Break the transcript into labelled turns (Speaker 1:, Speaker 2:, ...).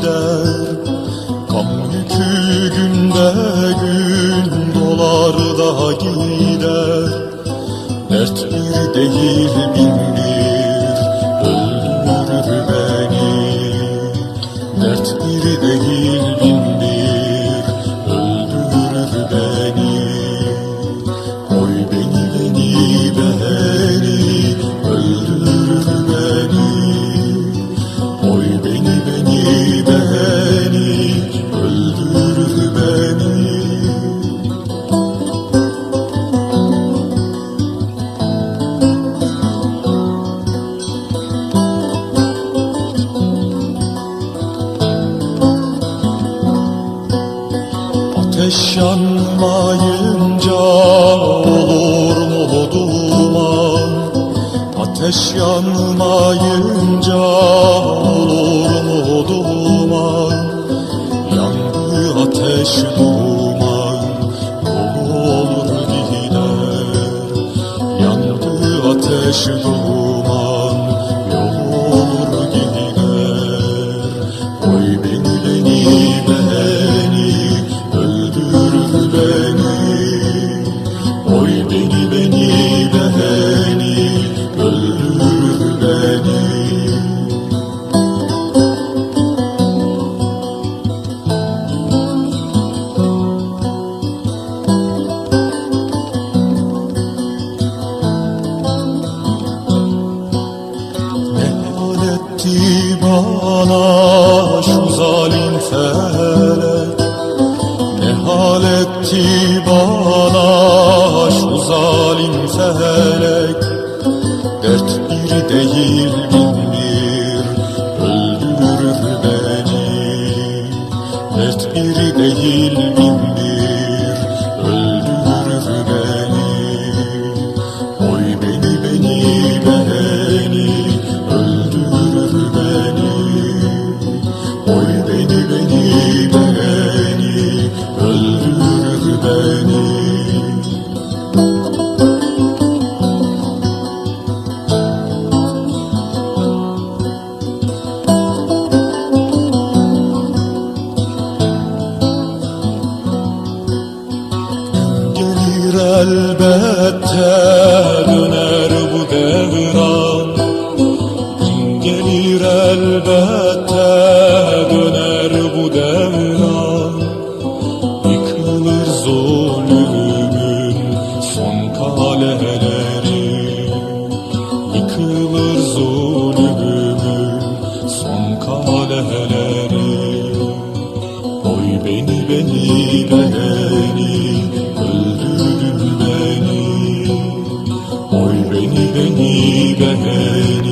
Speaker 1: gider Gam yükü günde gün dolar da gider. Dert bir değil bin bir yanmayınca olur mu duman? Ateş yanmayınca olur mu duman? Yandı ateş duman olur gider? Yandı ateş duman olur gider? Oy beni beni beni bana şu zalim felek. Ne hal etti bana şu zalim felek? Dert bir değil elbette döner bu devran. Gün gelir elbette döner bu devran. Yıkılır zulümün son kaleleri. Yıkılır zulümün son kaleleri. Oy beni beni beni. need ahead.